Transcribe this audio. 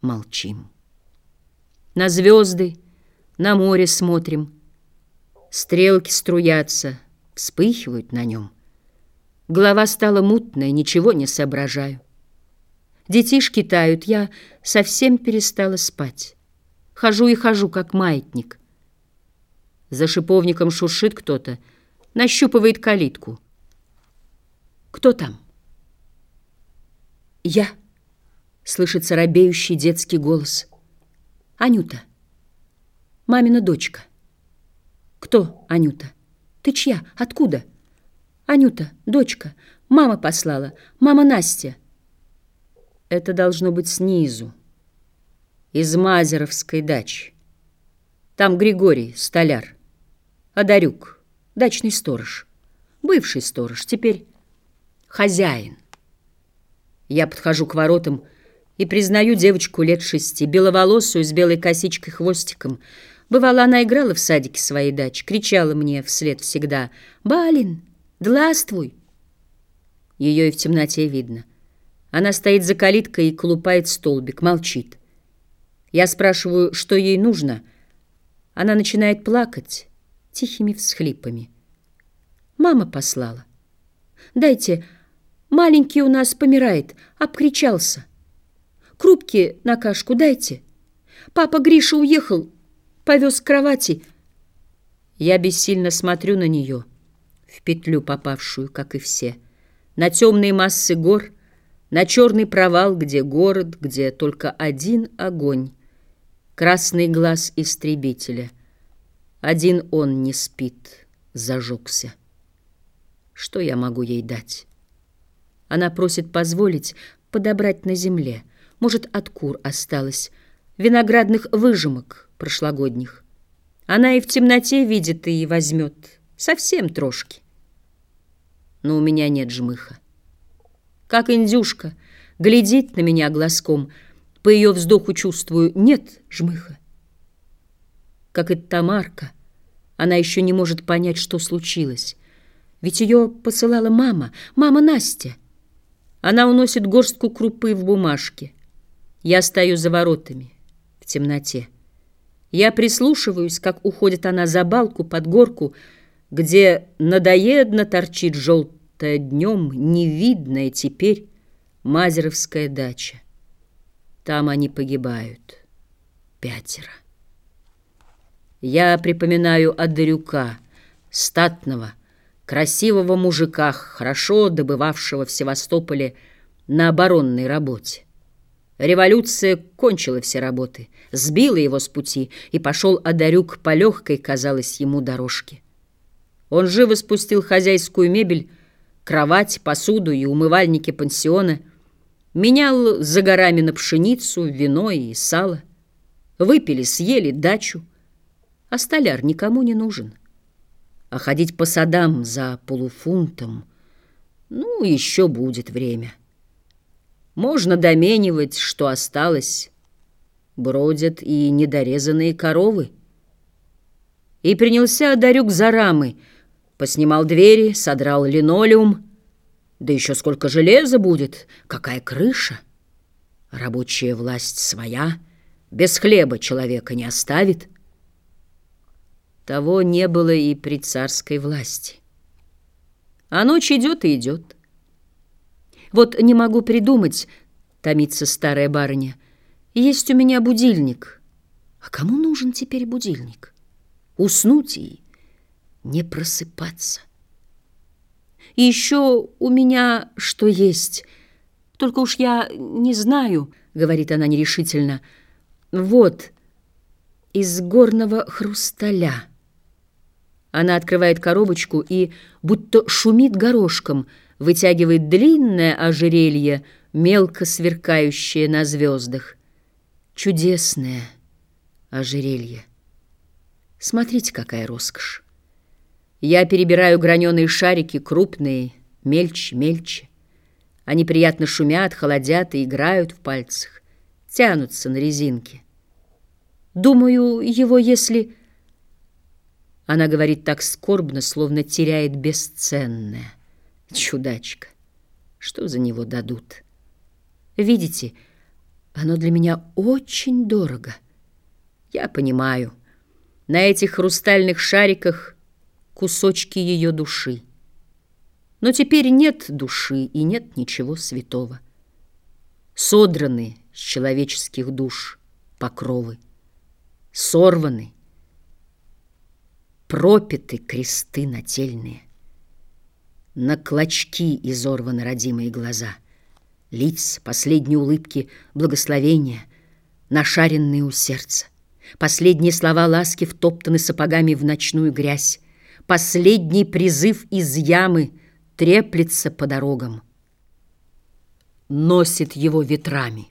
молчим. На звезды, на море смотрим. Стрелки струятся, вспыхивают на нем. Голова стала мутная, ничего не соображаю. Детишки тают, я совсем перестала спать. Хожу и хожу, как маятник. За шиповником шуршит кто-то, нащупывает калитку. Кто там? Я. Слышится робеющий детский голос. Анюта. Мамина дочка. Кто Анюта? Ты чья? Откуда? Анюта, дочка. Мама послала. Мама Настя. Это должно быть снизу, из Мазеровской дачи. Там Григорий, столяр, Одарюк, дачный сторож, бывший сторож, теперь хозяин. Я подхожу к воротам и признаю девочку лет шести, беловолосую, с белой косичкой хвостиком. Бывало, она играла в садике своей дачи, кричала мне вслед всегда «Балин, дластвуй!» Ее и в темноте видно — она стоит за калиткой и колупает столбик, молчит. Я спрашиваю, что ей нужно. Она начинает плакать тихими всхлипами. Мама послала. «Дайте, маленький у нас помирает, обкричался. Крупки на кашку дайте. Папа Гриша уехал, повез к кровати». Я бессильно смотрю на нее, в петлю попавшую, как и все, на темные массы гор — на черный провал, где город, где только один огонь, красный глаз истребителя. Один он не спит, зажегся. Что я могу ей дать? Она просит позволить подобрать на земле. Может, от кур осталось, виноградных выжимок прошлогодних. Она и в темноте видит и возьмет, совсем трошки. Но у меня нет жмыха как индюшка, глядит на меня глазком. По ее вздоху чувствую, нет жмыха. Как и Тамарка, она еще не может понять, что случилось. Ведь ее посылала мама, мама Настя. Она уносит горстку крупы в бумажке. Я стою за воротами, в темноте. Я прислушиваюсь, как уходит она за балку под горку, где надоедно торчит желтая днем, невидная теперь Мазеровская дача. Там они погибают. Пятеро. Я припоминаю Одарюка, статного, красивого мужика, хорошо добывавшего в Севастополе на оборонной работе. Революция кончила все работы, сбила его с пути, и пошел Одарюк по легкой, казалось ему, дорожке. Он живо спустил хозяйскую мебель, кровать, посуду и умывальники пансиона, менял за горами на пшеницу, вино и сало. Выпили, съели дачу, а столяр никому не нужен. А ходить по садам за полуфунтом, ну, еще будет время. Можно доменивать, что осталось. Бродят и недорезанные коровы. И принялся Дарюк за рамы — Поснимал двери, содрал линолеум. Да еще сколько железа будет, какая крыша. Рабочая власть своя, без хлеба человека не оставит. Того не было и при царской власти. А ночь идет и идет. Вот не могу придумать, томится старая барыня. Есть у меня будильник. А кому нужен теперь будильник? Уснуть и не просыпаться. И еще у меня что есть, только уж я не знаю, говорит она нерешительно. Вот, из горного хрусталя. Она открывает коробочку и, будто шумит горошком, вытягивает длинное ожерелье, мелко сверкающее на звездах. Чудесное ожерелье. Смотрите, какая роскошь. Я перебираю граненые шарики, крупные, мельче, мельче. Они приятно шумят, холодят и играют в пальцах, тянутся на резинке. Думаю, его если... Она говорит так скорбно, словно теряет бесценное. Чудачка. Что за него дадут? Видите, Оно для меня очень дорого. Я понимаю, на этих хрустальных шариках кусочки ее души. Но теперь нет души и нет ничего святого. Содраны с человеческих душ покровы, сорваны, пропиты кресты нательные. На клочки изорваны родимые глаза, лиц, последние улыбки, благословения, нашаренные у сердца. Последние слова ласки втоптаны сапогами в ночную грязь. Последний призыв из ямы треплется по дорогам. Носит его ветрами.